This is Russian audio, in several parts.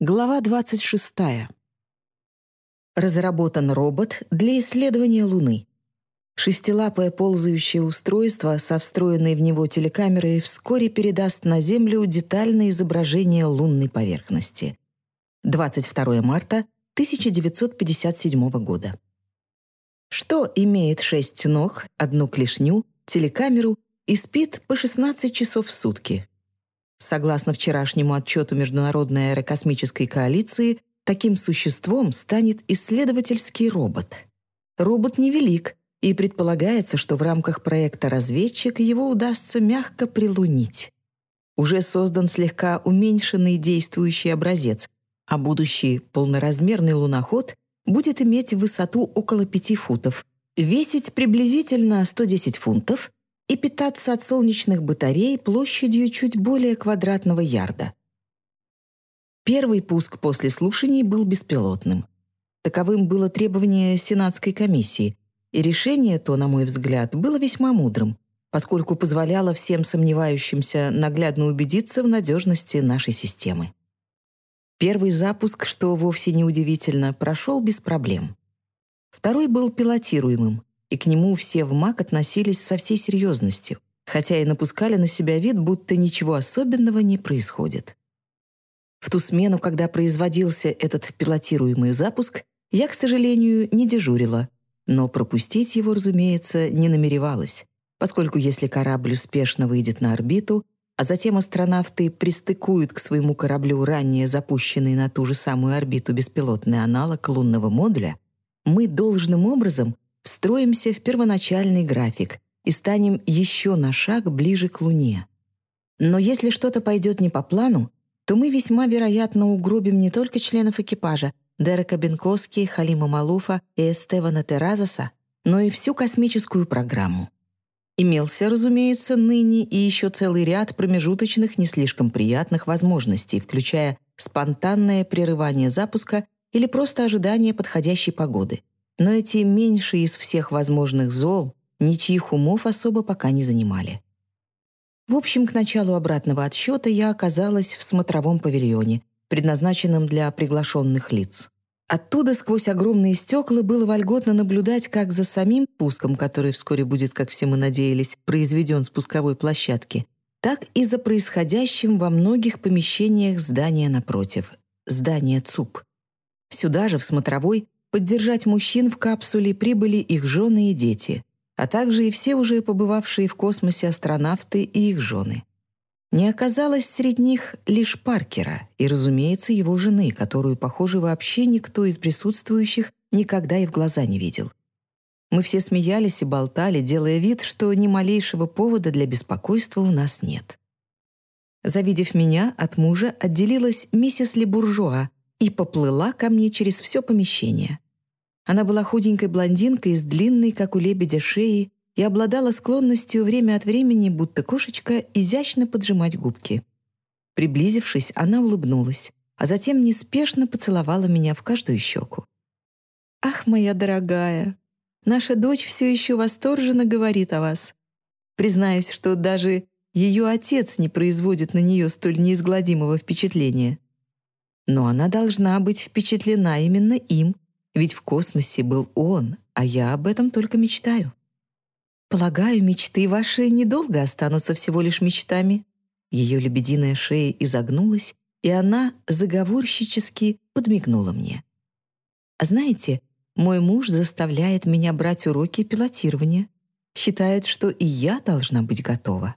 Глава 26. Разработан робот для исследования Луны. Шестилапое ползающее устройство со встроенной в него телекамерой вскоре передаст на Землю детальное изображение лунной поверхности. 22 марта 1957 года. Что имеет шесть ног, одну клешню, телекамеру и спит по 16 часов в сутки? Согласно вчерашнему отчету Международной аэрокосмической коалиции, таким существом станет исследовательский робот. Робот невелик, и предполагается, что в рамках проекта «Разведчик» его удастся мягко прилунить. Уже создан слегка уменьшенный действующий образец, а будущий полноразмерный луноход будет иметь высоту около 5 футов, весить приблизительно 110 фунтов и питаться от солнечных батарей площадью чуть более квадратного ярда. Первый пуск после слушаний был беспилотным. Таковым было требование Сенатской комиссии, и решение то, на мой взгляд, было весьма мудрым, поскольку позволяло всем сомневающимся наглядно убедиться в надежности нашей системы. Первый запуск, что вовсе не удивительно, прошел без проблем. Второй был пилотируемым, и к нему все в МАК относились со всей серьезностью, хотя и напускали на себя вид, будто ничего особенного не происходит. В ту смену, когда производился этот пилотируемый запуск, я, к сожалению, не дежурила, но пропустить его, разумеется, не намеревалась, поскольку если корабль успешно выйдет на орбиту, а затем астронавты пристыкуют к своему кораблю ранее запущенный на ту же самую орбиту беспилотный аналог лунного модуля, мы должным образом встроимся в первоначальный график и станем еще на шаг ближе к Луне. Но если что-то пойдет не по плану, то мы весьма вероятно угробим не только членов экипажа Дерека Бенковски, Халима Малуфа и Эстевана Теразаса, но и всю космическую программу. Имелся, разумеется, ныне и еще целый ряд промежуточных не слишком приятных возможностей, включая спонтанное прерывание запуска или просто ожидание подходящей погоды. Но эти меньшие из всех возможных зол ничьих умов особо пока не занимали. В общем, к началу обратного отсчета я оказалась в смотровом павильоне, предназначенном для приглашенных лиц. Оттуда сквозь огромные стекла было вольготно наблюдать как за самим пуском, который вскоре будет, как все мы надеялись, произведен с пусковой площадки, так и за происходящим во многих помещениях здания напротив, здания ЦУП. Сюда же, в смотровой, поддержать мужчин в капсуле прибыли их жены и дети, а также и все уже побывавшие в космосе астронавты и их жены. Не оказалось среди них лишь Паркера и, разумеется, его жены, которую, похоже, вообще никто из присутствующих никогда и в глаза не видел. Мы все смеялись и болтали, делая вид, что ни малейшего повода для беспокойства у нас нет. Завидев меня, от мужа отделилась миссис Лебуржуа и поплыла ко мне через все помещение. Она была худенькой блондинкой с длинной, как у лебедя, шеей и обладала склонностью время от времени, будто кошечка, изящно поджимать губки. Приблизившись, она улыбнулась, а затем неспешно поцеловала меня в каждую щеку. «Ах, моя дорогая, наша дочь все еще восторженно говорит о вас. Признаюсь, что даже ее отец не производит на нее столь неизгладимого впечатления. Но она должна быть впечатлена именно им, ведь в космосе был он, а я об этом только мечтаю. Полагаю, мечты ваши недолго останутся всего лишь мечтами. Ее лебединая шея изогнулась, и она заговорщически подмигнула мне. А знаете, мой муж заставляет меня брать уроки пилотирования. Считает, что и я должна быть готова.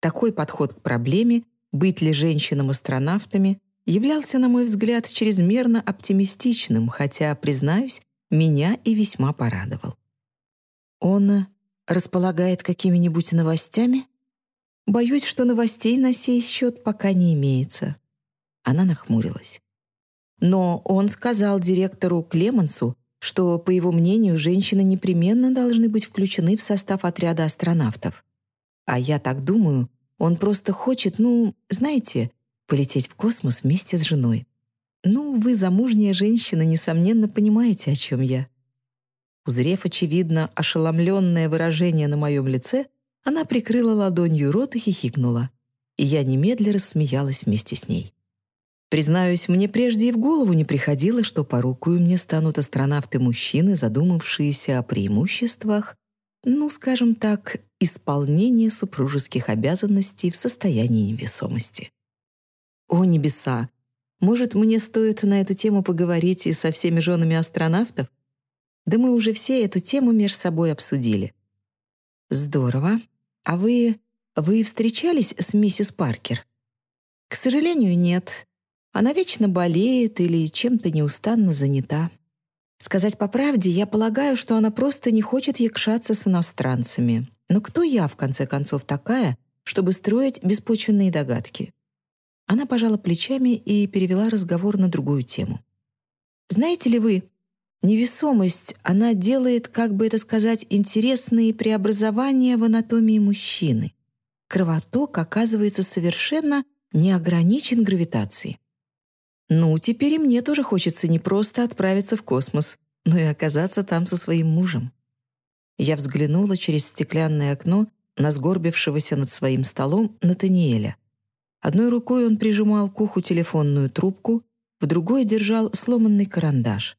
Такой подход к проблеме, быть ли женщинам-астронавтами, являлся, на мой взгляд, чрезмерно оптимистичным, хотя, признаюсь, меня и весьма порадовал. Он располагает какими-нибудь новостями? Боюсь, что новостей на сей счет пока не имеется. Она нахмурилась. Но он сказал директору Клемансу, что, по его мнению, женщины непременно должны быть включены в состав отряда астронавтов. А я так думаю, он просто хочет, ну, знаете, полететь в космос вместе с женой. Ну, вы замужняя женщина, несомненно, понимаете, о чем я. Узрев, очевидно, ошеломленное выражение на моем лице, она прикрыла ладонью рот и хихикнула. И я немедля рассмеялась вместе с ней. Признаюсь, мне прежде и в голову не приходило, что по рукою мне станут астронавты-мужчины, задумавшиеся о преимуществах, ну, скажем так, исполнения супружеских обязанностей в состоянии невесомости. О, небеса! Может, мне стоит на эту тему поговорить и со всеми женами астронавтов? Да мы уже все эту тему между собой обсудили. Здорово. А вы... вы встречались с миссис Паркер? К сожалению, нет. Она вечно болеет или чем-то неустанно занята. Сказать по правде, я полагаю, что она просто не хочет якшаться с иностранцами. Но кто я, в конце концов, такая, чтобы строить беспочвенные догадки? Она пожала плечами и перевела разговор на другую тему. «Знаете ли вы, невесомость, она делает, как бы это сказать, интересные преобразования в анатомии мужчины. Кровоток оказывается совершенно не ограничен гравитацией. Ну, теперь и мне тоже хочется не просто отправиться в космос, но и оказаться там со своим мужем. Я взглянула через стеклянное окно на сгорбившегося над своим столом Натаниэля. Одной рукой он прижимал к уху телефонную трубку, в другой держал сломанный карандаш.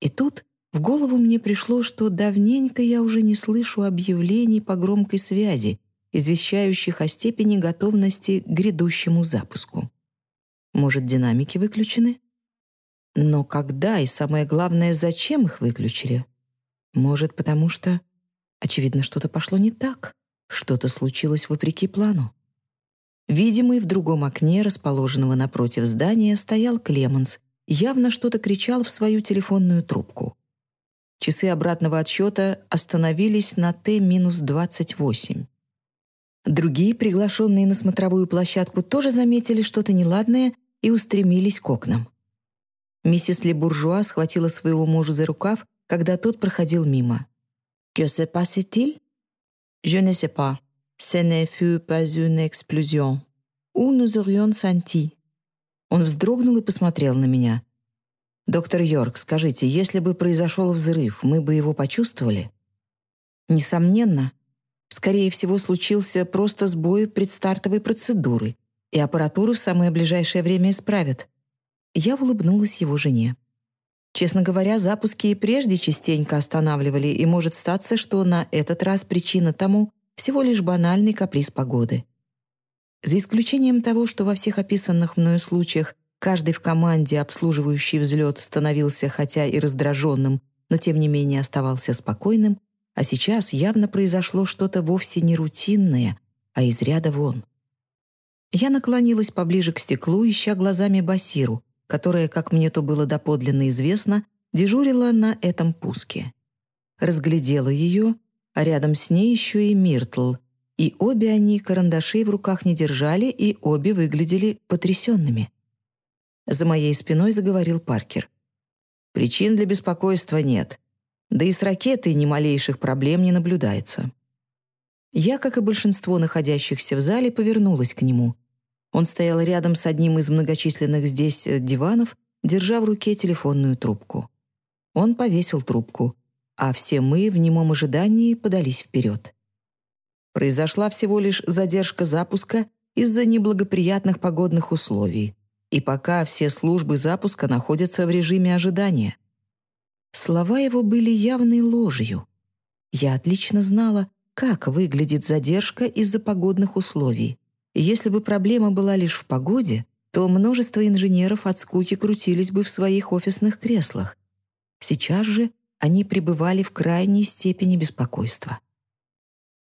И тут в голову мне пришло, что давненько я уже не слышу объявлений по громкой связи, извещающих о степени готовности к грядущему запуску. Может, динамики выключены? Но когда и, самое главное, зачем их выключили? Может, потому что, очевидно, что-то пошло не так, что-то случилось вопреки плану. Видимый в другом окне, расположенного напротив здания, стоял Клеменс, явно что-то кричал в свою телефонную трубку. Часы обратного отсчета остановились на Т-28. Другие, приглашенные на смотровую площадку, тоже заметили что-то неладное и устремились к окнам. Миссис Лебуржуа схватила своего мужа за рукав, когда тот проходил мимо. «Que se passe-t-il?» «Je ne sais pas. Ce ne fut pas une explosion. Où nous aurions senti?» Он вздрогнул и посмотрел на меня. «Доктор Йорк, скажите, если бы произошел взрыв, мы бы его почувствовали?» «Несомненно. Скорее всего, случился просто сбой предстартовой процедуры, и аппаратуру в самое ближайшее время исправят. Я улыбнулась его жене. Честно говоря, запуски и прежде частенько останавливали, и может статься, что на этот раз причина тому всего лишь банальный каприз погоды. За исключением того, что во всех описанных мною случаях каждый в команде, обслуживающий взлет, становился хотя и раздраженным, но тем не менее оставался спокойным, а сейчас явно произошло что-то вовсе не рутинное, а из ряда вон. Я наклонилась поближе к стеклу, ища глазами Басиру, которая, как мне то было доподлинно известно, дежурила на этом пуске. Разглядела ее, а рядом с ней еще и Миртл, и обе они карандашей в руках не держали, и обе выглядели потрясенными. За моей спиной заговорил Паркер. «Причин для беспокойства нет. Да и с ракетой ни малейших проблем не наблюдается». Я, как и большинство находящихся в зале, повернулась к нему. Он стоял рядом с одним из многочисленных здесь э, диванов, держа в руке телефонную трубку. Он повесил трубку, а все мы в немом ожидании подались вперед. Произошла всего лишь задержка запуска из-за неблагоприятных погодных условий, и пока все службы запуска находятся в режиме ожидания. Слова его были явной ложью. Я отлично знала, как выглядит задержка из-за погодных условий. Если бы проблема была лишь в погоде, то множество инженеров от скуки крутились бы в своих офисных креслах. Сейчас же они пребывали в крайней степени беспокойства.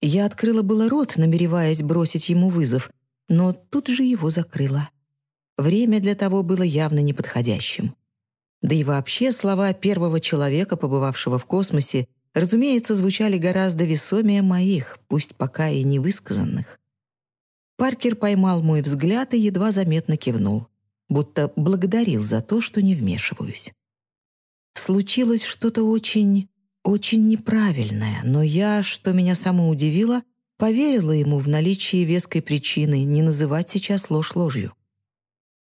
Я открыла было рот, намереваясь бросить ему вызов, но тут же его закрыла. Время для того было явно неподходящим. Да и вообще слова первого человека, побывавшего в космосе, разумеется, звучали гораздо весомее моих, пусть пока и невысказанных. Паркер поймал мой взгляд и едва заметно кивнул, будто благодарил за то, что не вмешиваюсь. Случилось что-то очень, очень неправильное, но я, что меня само удивило, поверила ему в наличие веской причины не называть сейчас ложь ложью.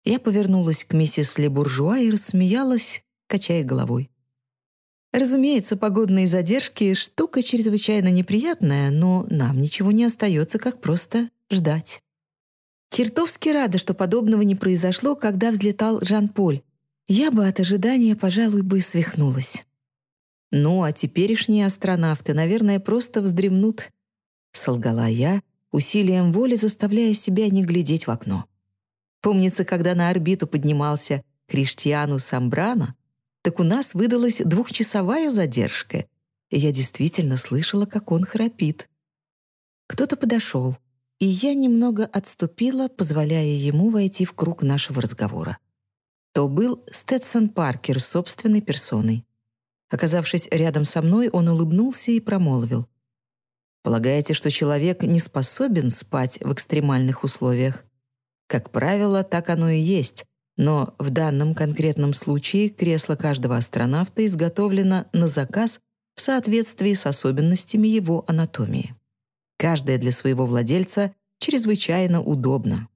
Я повернулась к миссис Лебуржуа и рассмеялась, качая головой. Разумеется, погодные задержки — штука чрезвычайно неприятная, но нам ничего не остается, как просто ждать. Чертовски рада, что подобного не произошло, когда взлетал Жан-Поль. Я бы от ожидания, пожалуй, бы свихнулась. Ну, а теперешние астронавты, наверное, просто вздремнут. Солгала я, усилием воли заставляя себя не глядеть в окно. Помнится, когда на орбиту поднимался Криштиану Самбрано, так у нас выдалась двухчасовая задержка, и я действительно слышала, как он храпит. Кто-то подошел и я немного отступила, позволяя ему войти в круг нашего разговора. То был Стэтсон Паркер собственной персоной. Оказавшись рядом со мной, он улыбнулся и промолвил. «Полагаете, что человек не способен спать в экстремальных условиях? Как правило, так оно и есть, но в данном конкретном случае кресло каждого астронавта изготовлено на заказ в соответствии с особенностями его анатомии. Каждая для своего владельца чрезвычайно удобно.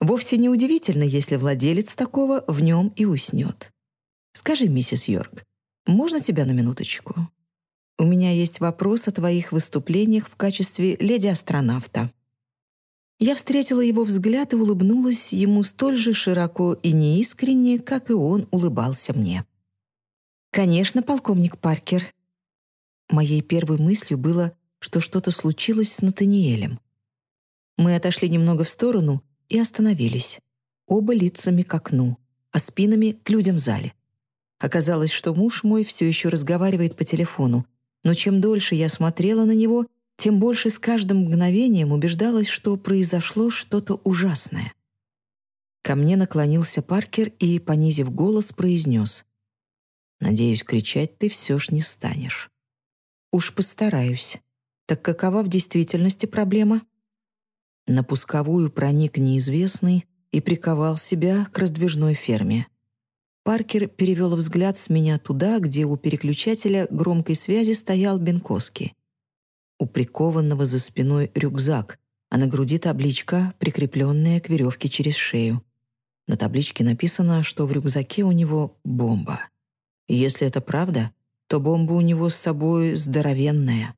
Вовсе не удивительно, если владелец такого в нем и уснет. Скажи, миссис Йорк, можно тебя на минуточку? У меня есть вопрос о твоих выступлениях в качестве леди-астронавта. Я встретила его взгляд и улыбнулась ему столь же широко и неискренне, как и он улыбался мне. «Конечно, полковник Паркер». Моей первой мыслью было что что-то случилось с Натаниэлем. Мы отошли немного в сторону и остановились. Оба лицами к окну, а спинами к людям в зале. Оказалось, что муж мой все еще разговаривает по телефону, но чем дольше я смотрела на него, тем больше с каждым мгновением убеждалась, что произошло что-то ужасное. Ко мне наклонился Паркер и, понизив голос, произнес. «Надеюсь, кричать ты все ж не станешь». «Уж постараюсь», так какова в действительности проблема? На пусковую проник неизвестный и приковал себя к раздвижной ферме. Паркер перевел взгляд с меня туда, где у переключателя громкой связи стоял Бенкоски. У прикованного за спиной рюкзак, а на груди табличка, прикрепленная к веревке через шею. На табличке написано, что в рюкзаке у него бомба. Если это правда, то бомба у него с собой здоровенная.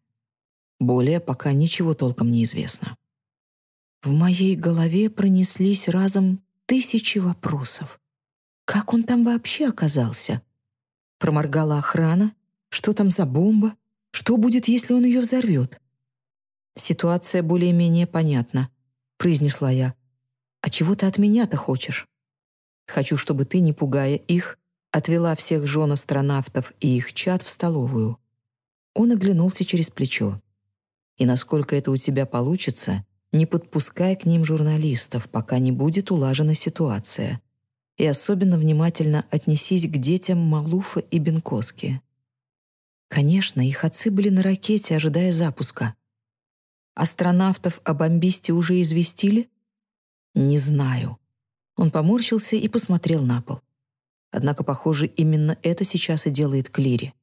Более пока ничего толком не известно. В моей голове пронеслись разом тысячи вопросов. Как он там вообще оказался? Проморгала охрана? Что там за бомба? Что будет, если он ее взорвет? Ситуация более-менее понятна, произнесла я. А чего ты от меня-то хочешь? Хочу, чтобы ты, не пугая их, отвела всех жен астронавтов и их чад в столовую. Он оглянулся через плечо. И насколько это у тебя получится, не подпускай к ним журналистов, пока не будет улажена ситуация. И особенно внимательно отнесись к детям Малуфа и Бенкоски. Конечно, их отцы были на ракете, ожидая запуска. Астронавтов о бомбисте уже известили? Не знаю. Он поморщился и посмотрел на пол. Однако, похоже, именно это сейчас и делает Клири.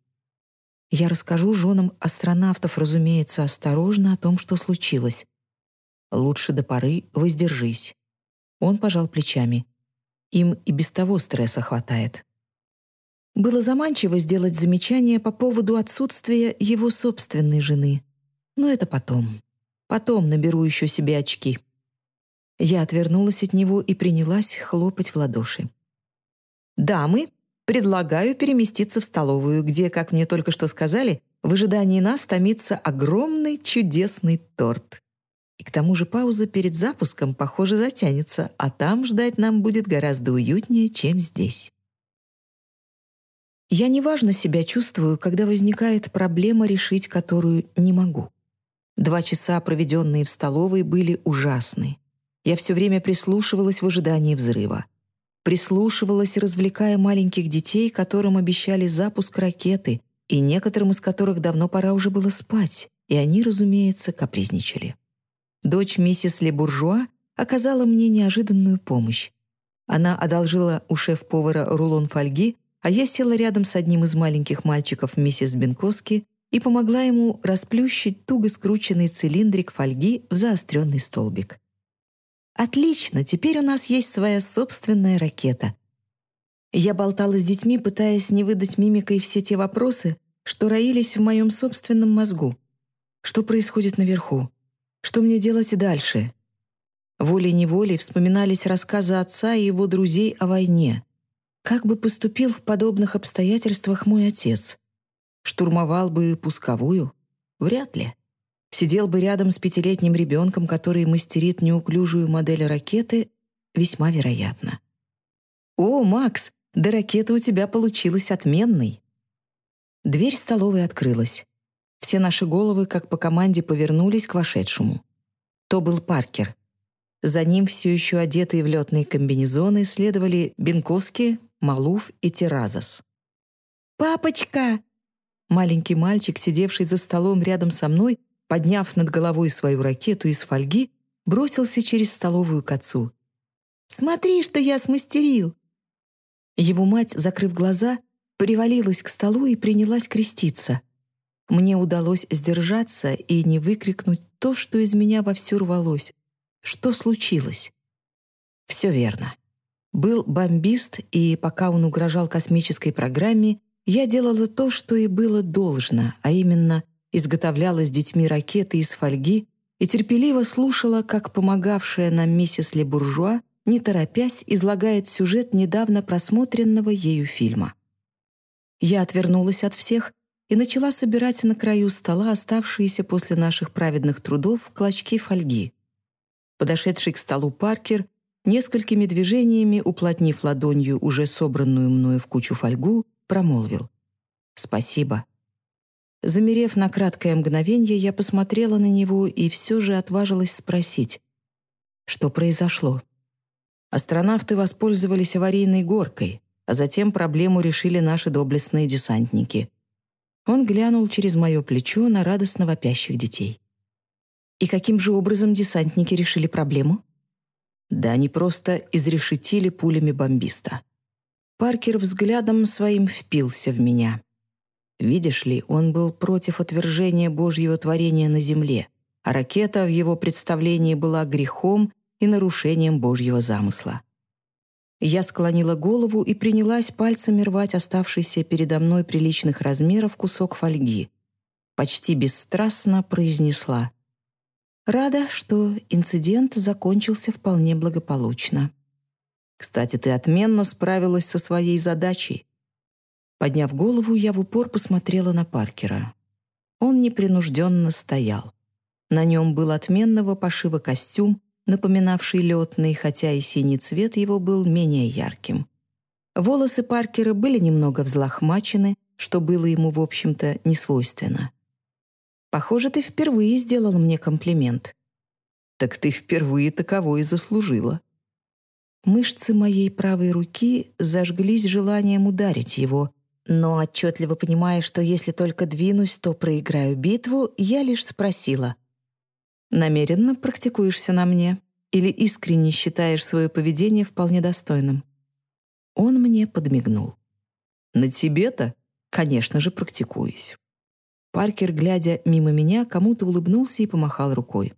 Я расскажу женам астронавтов, разумеется, осторожно о том, что случилось. Лучше до поры воздержись. Он пожал плечами. Им и без того стресса хватает. Было заманчиво сделать замечание по поводу отсутствия его собственной жены. Но это потом. Потом наберу еще себе очки. Я отвернулась от него и принялась хлопать в ладоши. «Дамы, Предлагаю переместиться в столовую, где, как мне только что сказали, в ожидании нас томится огромный чудесный торт. И к тому же пауза перед запуском, похоже, затянется, а там ждать нам будет гораздо уютнее, чем здесь. Я неважно себя чувствую, когда возникает проблема, решить которую не могу. Два часа, проведенные в столовой, были ужасны. Я все время прислушивалась в ожидании взрыва прислушивалась, развлекая маленьких детей, которым обещали запуск ракеты, и некоторым из которых давно пора уже было спать, и они, разумеется, капризничали. Дочь миссис Лебуржуа оказала мне неожиданную помощь. Она одолжила у шеф-повара рулон фольги, а я села рядом с одним из маленьких мальчиков миссис Бенкоски и помогла ему расплющить туго скрученный цилиндрик фольги в заостренный столбик. Отлично, теперь у нас есть своя собственная ракета. Я болтала с детьми, пытаясь не выдать мимикой все те вопросы, что роились в моем собственном мозгу. Что происходит наверху? Что мне делать дальше? Волей-неволей вспоминались рассказы отца и его друзей о войне. Как бы поступил в подобных обстоятельствах мой отец? Штурмовал бы пусковую? Вряд ли. Сидел бы рядом с пятилетним ребенком, который мастерит неуклюжую модель ракеты, весьма вероятно. «О, Макс, да ракета у тебя получилась отменной!» Дверь столовой открылась. Все наши головы, как по команде, повернулись к вошедшему. То был Паркер. За ним, все еще одетые в летные комбинезоны, следовали Бенковский, Малуф и Теразос. «Папочка!» Маленький мальчик, сидевший за столом рядом со мной, подняв над головой свою ракету из фольги, бросился через столовую к отцу. «Смотри, что я смастерил!» Его мать, закрыв глаза, привалилась к столу и принялась креститься. Мне удалось сдержаться и не выкрикнуть то, что из меня вовсю рвалось. Что случилось? Все верно. Был бомбист, и пока он угрожал космической программе, я делала то, что и было должно, а именно изготовляла с детьми ракеты из фольги и терпеливо слушала, как помогавшая нам миссис Лебуржуа, не торопясь, излагает сюжет недавно просмотренного ею фильма. Я отвернулась от всех и начала собирать на краю стола оставшиеся после наших праведных трудов клочки фольги. Подошедший к столу Паркер, несколькими движениями уплотнив ладонью уже собранную мною в кучу фольгу, промолвил «Спасибо». Замерев на краткое мгновение, я посмотрела на него и все же отважилась спросить, что произошло. Астронавты воспользовались аварийной горкой, а затем проблему решили наши доблестные десантники. Он глянул через мое плечо на радостно вопящих детей. И каким же образом десантники решили проблему? Да они просто изрешетили пулями бомбиста. Паркер взглядом своим впился в меня. Видишь ли, он был против отвержения Божьего творения на земле, а ракета в его представлении была грехом и нарушением Божьего замысла. Я склонила голову и принялась пальцами рвать оставшийся передо мной приличных размеров кусок фольги. Почти бесстрастно произнесла. «Рада, что инцидент закончился вполне благополучно». Кстати, ты отменно справилась со своей задачей. Подняв голову, я в упор посмотрела на Паркера. Он непринужденно стоял. На нем был отменного пошива костюм, напоминавший летный, хотя и синий цвет его был менее ярким. Волосы Паркера были немного взлохмачены, что было ему, в общем-то, не свойственно. «Похоже, ты впервые сделал мне комплимент». «Так ты впервые таковой и заслужила», Мышцы моей правой руки зажглись желанием ударить его, но отчетливо понимая, что если только двинусь, то проиграю битву, я лишь спросила. «Намеренно практикуешься на мне или искренне считаешь свое поведение вполне достойным?» Он мне подмигнул. «На тебе-то, конечно же, практикуюсь». Паркер, глядя мимо меня, кому-то улыбнулся и помахал рукой.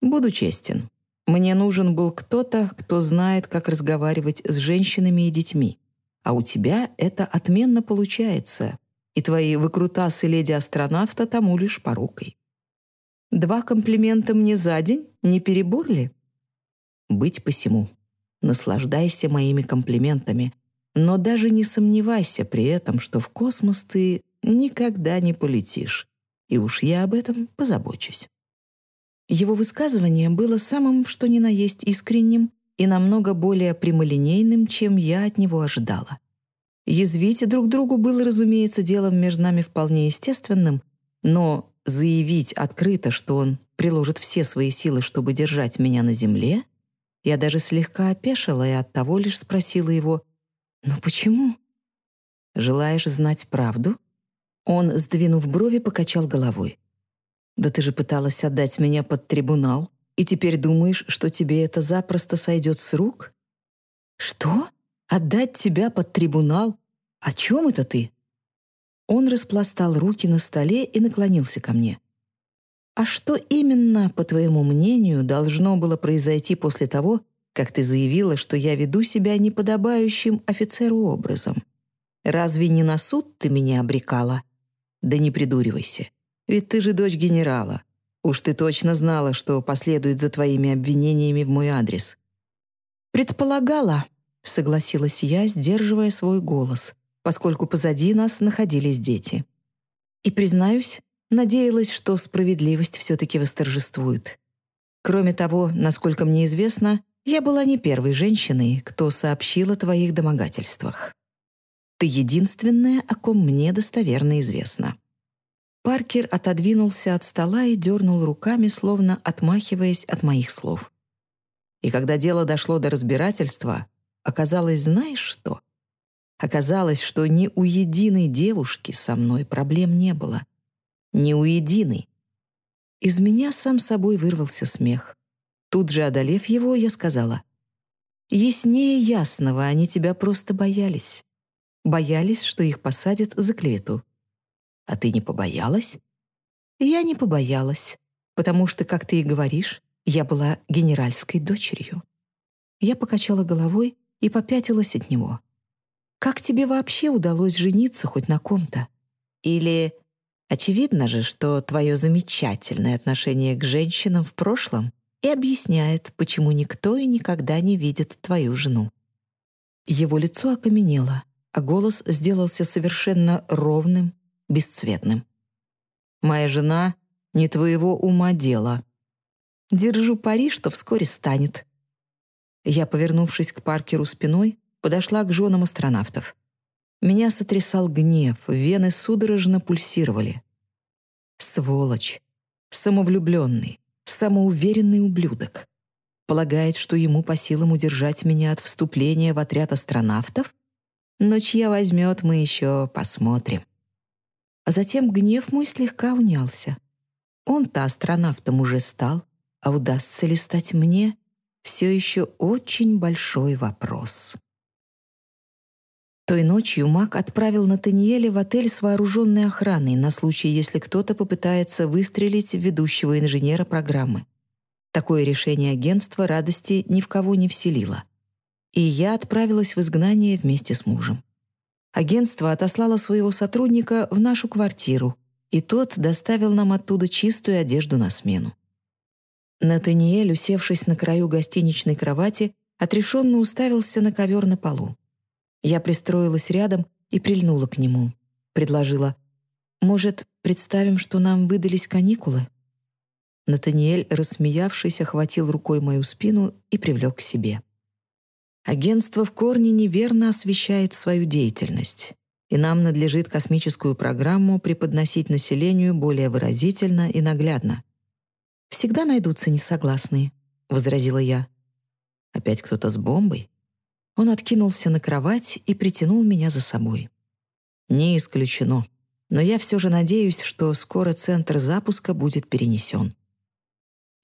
«Буду честен. Мне нужен был кто-то, кто знает, как разговаривать с женщинами и детьми. А у тебя это отменно получается, и твои выкрутасы леди-астронавта тому лишь порукой. Два комплимента мне за день, не перебор ли? Быть посему. Наслаждайся моими комплиментами, но даже не сомневайся при этом, что в космос ты никогда не полетишь. И уж я об этом позабочусь. Его высказывание было самым, что ни на есть искренним и намного более прямолинейным, чем я от него ожидала. Язвить друг другу было, разумеется, делом между нами вполне естественным, но заявить открыто, что он приложит все свои силы, чтобы держать меня на земле, я даже слегка опешила и оттого лишь спросила его «Ну почему?» «Желаешь знать правду?» Он, сдвинув брови, покачал головой. Да ты же пыталась отдать меня под трибунал, и теперь думаешь, что тебе это запросто сойдет с рук? Что? Отдать тебя под трибунал? О чем это ты? Он распластал руки на столе и наклонился ко мне. А что именно, по твоему мнению, должно было произойти после того, как ты заявила, что я веду себя неподобающим офицеру образом? Разве не на суд ты меня обрекала? Да не придуривайся. Ведь ты же дочь генерала. Уж ты точно знала, что последует за твоими обвинениями в мой адрес. Предполагала, согласилась я, сдерживая свой голос, поскольку позади нас находились дети. И, признаюсь, надеялась, что справедливость все-таки восторжествует. Кроме того, насколько мне известно, я была не первой женщиной, кто сообщил о твоих домогательствах. Ты единственная, о ком мне достоверно известно». Паркер отодвинулся от стола и дернул руками, словно отмахиваясь от моих слов. И когда дело дошло до разбирательства, оказалось, знаешь что? Оказалось, что ни у единой девушки со мной проблем не было. Ни у единой. Из меня сам собой вырвался смех. Тут же, одолев его, я сказала, «Яснее ясного, они тебя просто боялись. Боялись, что их посадят за клевету. А ты не побоялась?» «Я не побоялась, потому что, как ты и говоришь, я была генеральской дочерью». Я покачала головой и попятилась от него. «Как тебе вообще удалось жениться хоть на ком-то? Или Очевидно же, что твое замечательное отношение к женщинам в прошлом и объясняет, почему никто и никогда не видит твою жену. Его лицо окаменело, а голос сделался совершенно ровным, бесцветным. «Моя жена не твоего ума дело. Держу пари, что вскоре станет». Я, повернувшись к Паркеру спиной, подошла к женам астронавтов. Меня сотрясал гнев, вены судорожно пульсировали. Сволочь. Самовлюбленный, самоуверенный ублюдок. Полагает, что ему по силам удержать меня от вступления в отряд астронавтов? Но чья возьмет, мы еще посмотрим. А затем гнев мой слегка унялся. Он-то астронавтом уже стал, а удастся ли стать мне — все еще очень большой вопрос. Той ночью Мак отправил Натаниэля в отель с вооруженной охраной на случай, если кто-то попытается выстрелить в ведущего инженера программы. Такое решение агентства радости ни в кого не вселило. И я отправилась в изгнание вместе с мужем. Агентство отослало своего сотрудника в нашу квартиру, и тот доставил нам оттуда чистую одежду на смену. Натаниэль, усевшись на краю гостиничной кровати, отрешенно уставился на ковер на полу. Я пристроилась рядом и прильнула к нему. Предложила, «Может, представим, что нам выдались каникулы?» Натаниэль, рассмеявшись, охватил рукой мою спину и привлек к себе. Агентство в корне неверно освещает свою деятельность, и нам надлежит космическую программу преподносить населению более выразительно и наглядно. «Всегда найдутся несогласные», — возразила я. «Опять кто-то с бомбой?» Он откинулся на кровать и притянул меня за собой. Не исключено, но я все же надеюсь, что скоро центр запуска будет перенесен.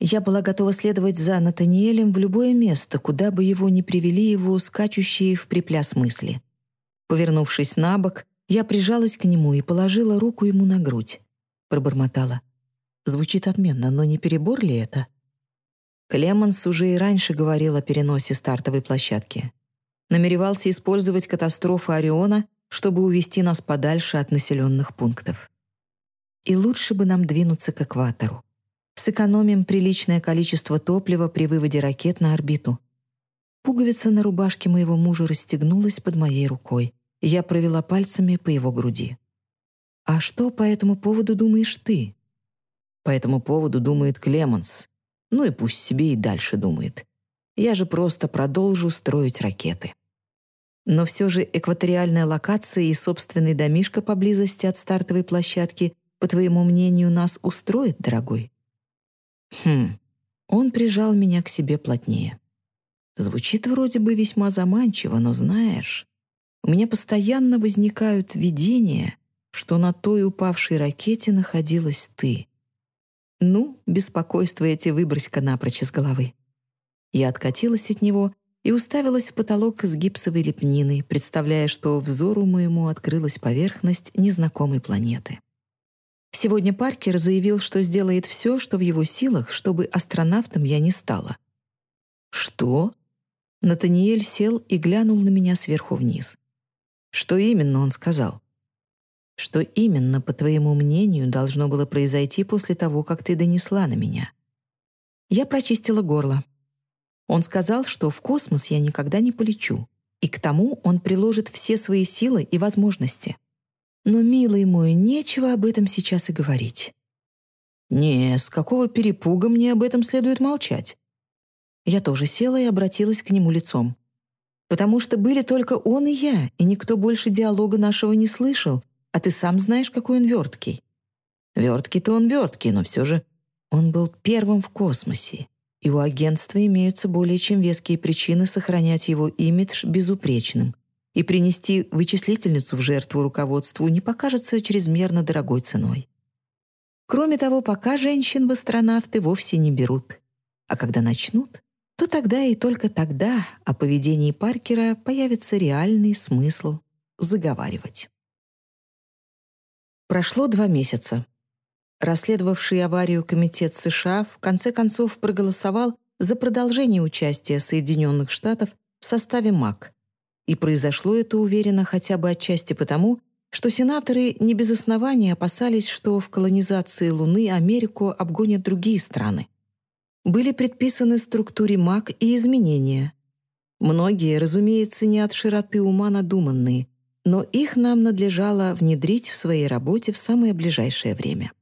Я была готова следовать за Натаниэлем в любое место, куда бы его ни привели его скачущие в припляс мысли. Повернувшись на бок, я прижалась к нему и положила руку ему на грудь. Пробормотала. Звучит отменно, но не перебор ли это? Клеманс уже и раньше говорил о переносе стартовой площадки намеревался использовать катастрофу Ориона, чтобы увести нас подальше от населенных пунктов. И лучше бы нам двинуться к экватору. Сэкономим приличное количество топлива при выводе ракет на орбиту. Пуговица на рубашке моего мужа расстегнулась под моей рукой. Я провела пальцами по его груди. «А что по этому поводу думаешь ты?» «По этому поводу думает Клеменс. Ну и пусть себе и дальше думает. Я же просто продолжу строить ракеты. Но все же экваториальная локация и собственный домишко поблизости от стартовой площадки, по твоему мнению, нас устроит, дорогой? Хм, он прижал меня к себе плотнее. Звучит вроде бы весьма заманчиво, но знаешь, у меня постоянно возникают видения, что на той упавшей ракете находилась ты. Ну, беспокойство эти выбрось-ка напрочь из головы. Я откатилась от него и уставилась в потолок с гипсовой лепниной, представляя, что взору моему открылась поверхность незнакомой планеты. Сегодня Паркер заявил, что сделает все, что в его силах, чтобы астронавтом я не стала. «Что?» Натаниэль сел и глянул на меня сверху вниз. «Что именно он сказал?» Что именно, по твоему мнению, должно было произойти после того, как ты донесла на меня? Я прочистила горло. Он сказал, что в космос я никогда не полечу, и к тому он приложит все свои силы и возможности. Но, милый мой, нечего об этом сейчас и говорить. Не, с какого перепуга мне об этом следует молчать? Я тоже села и обратилась к нему лицом. Потому что были только он и я, и никто больше диалога нашего не слышал, а ты сам знаешь, какой он верткий. Верткий-то он верткий, но все же он был первым в космосе, и у агентства имеются более чем веские причины сохранять его имидж безупречным, и принести вычислительницу в жертву руководству не покажется чрезмерно дорогой ценой. Кроме того, пока женщин в астронавты вовсе не берут. А когда начнут, то тогда и только тогда о поведении Паркера появится реальный смысл заговаривать. Прошло два месяца. Расследовавший аварию Комитет США в конце концов проголосовал за продолжение участия Соединенных Штатов в составе МАК. И произошло это уверенно хотя бы отчасти потому, что сенаторы не без основания опасались, что в колонизации Луны Америку обгонят другие страны. Были предписаны структуре МАК и изменения. Многие, разумеется, не от широты ума надуманные, но их нам надлежало внедрить в своей работе в самое ближайшее время.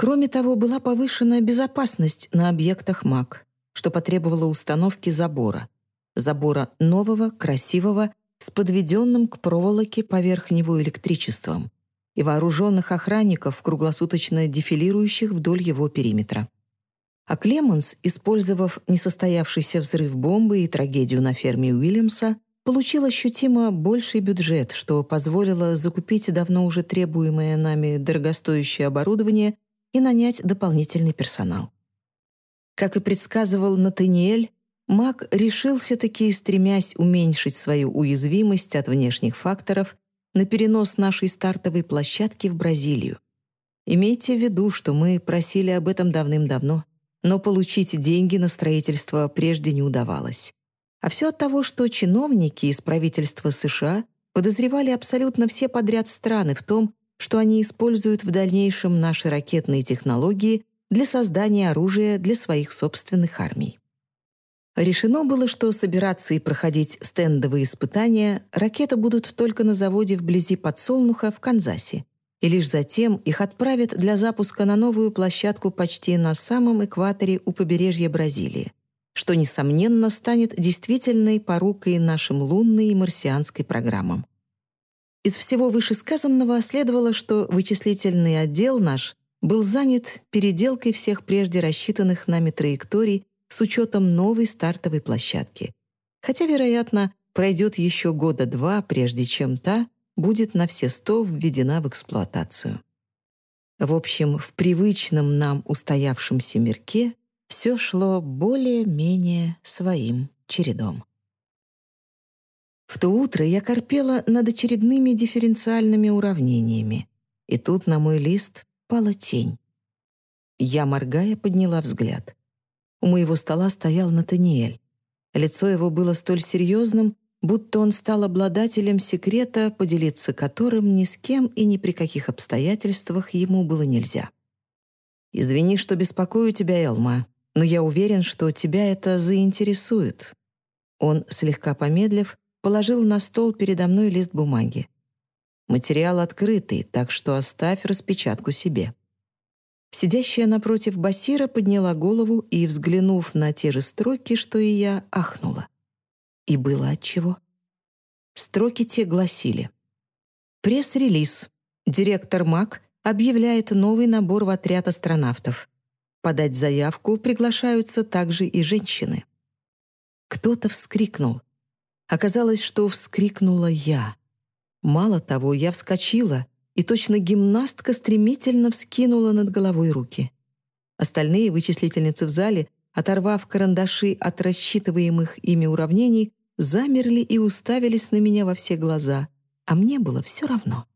Кроме того, была повышена безопасность на объектах МАК, что потребовало установки забора. Забора нового, красивого, с подведенным к проволоке поверх него электричеством и вооруженных охранников, круглосуточно дефилирующих вдоль его периметра. А Клеменс, использовав несостоявшийся взрыв бомбы и трагедию на ферме Уильямса, получил ощутимо больший бюджет, что позволило закупить давно уже требуемое нами дорогостоящее оборудование и нанять дополнительный персонал. Как и предсказывал Натаниэль, Мак решился-таки, стремясь уменьшить свою уязвимость от внешних факторов, на перенос нашей стартовой площадки в Бразилию. Имейте в виду, что мы просили об этом давным-давно, но получить деньги на строительство прежде не удавалось. А все от того, что чиновники из правительства США подозревали абсолютно все подряд страны в том, что они используют в дальнейшем наши ракетные технологии для создания оружия для своих собственных армий. Решено было, что собираться и проходить стендовые испытания ракеты будут только на заводе вблизи Подсолнуха в Канзасе, и лишь затем их отправят для запуска на новую площадку почти на самом экваторе у побережья Бразилии, что, несомненно, станет действительной порукой нашим лунной и марсианской программам. Из всего вышесказанного следовало, что вычислительный отдел наш был занят переделкой всех прежде рассчитанных нами траекторий с учетом новой стартовой площадки. Хотя, вероятно, пройдет еще года два, прежде чем та будет на все сто введена в эксплуатацию. В общем, в привычном нам устоявшемся мирке все шло более-менее своим чередом. В то утро я корпела над очередными дифференциальными уравнениями, и тут на мой лист пала тень. Я, моргая, подняла взгляд. У моего стола стоял Натаниэль. Лицо его было столь серьезным, будто он стал обладателем секрета, поделиться которым ни с кем и ни при каких обстоятельствах ему было нельзя. «Извини, что беспокою тебя, Элма, но я уверен, что тебя это заинтересует». Он, слегка помедлив, положил на стол передо мной лист бумаги. Материал открытый, так что оставь распечатку себе. Сидящая напротив Басира подняла голову и, взглянув на те же строки, что и я, ахнула. И было отчего. Строки те гласили. Пресс-релиз. Директор МАК объявляет новый набор в отряд астронавтов. Подать заявку приглашаются также и женщины. Кто-то вскрикнул. Оказалось, что вскрикнула я. Мало того, я вскочила и точно гимнастка стремительно вскинула над головой руки. Остальные вычислительницы в зале, оторвав карандаши от рассчитываемых ими уравнений, замерли и уставились на меня во все глаза, а мне было все равно.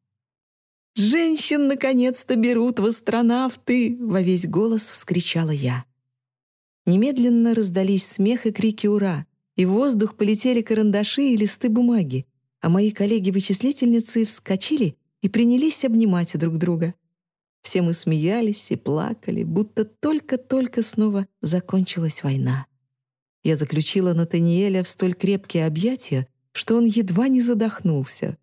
«Женщин наконец-то берут в астронавты!» — во весь голос вскричала я. Немедленно раздались смех и крики «Ура!», и в воздух полетели карандаши и листы бумаги, а мои коллеги-вычислительницы вскочили и принялись обнимать друг друга. Все мы смеялись и плакали, будто только-только снова закончилась война. Я заключила Натаниэля в столь крепкие объятия, что он едва не задохнулся.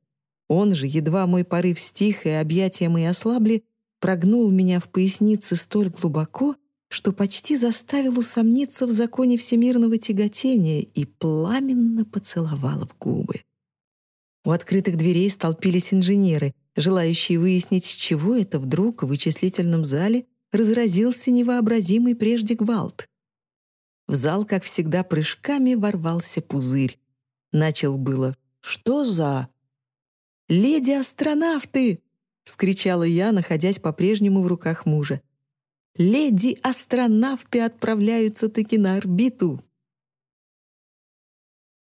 Он же, едва мой порыв стих и объятия мои ослабли, прогнул меня в пояснице столь глубоко, что почти заставил усомниться в законе всемирного тяготения и пламенно поцеловал в губы. У открытых дверей столпились инженеры, желающие выяснить, с чего это вдруг в вычислительном зале разразился невообразимый прежде гвалт. В зал, как всегда, прыжками ворвался пузырь. Начал было «Что за...» «Леди-астронавты!» — вскричала я, находясь по-прежнему в руках мужа. «Леди-астронавты отправляются таки на орбиту!»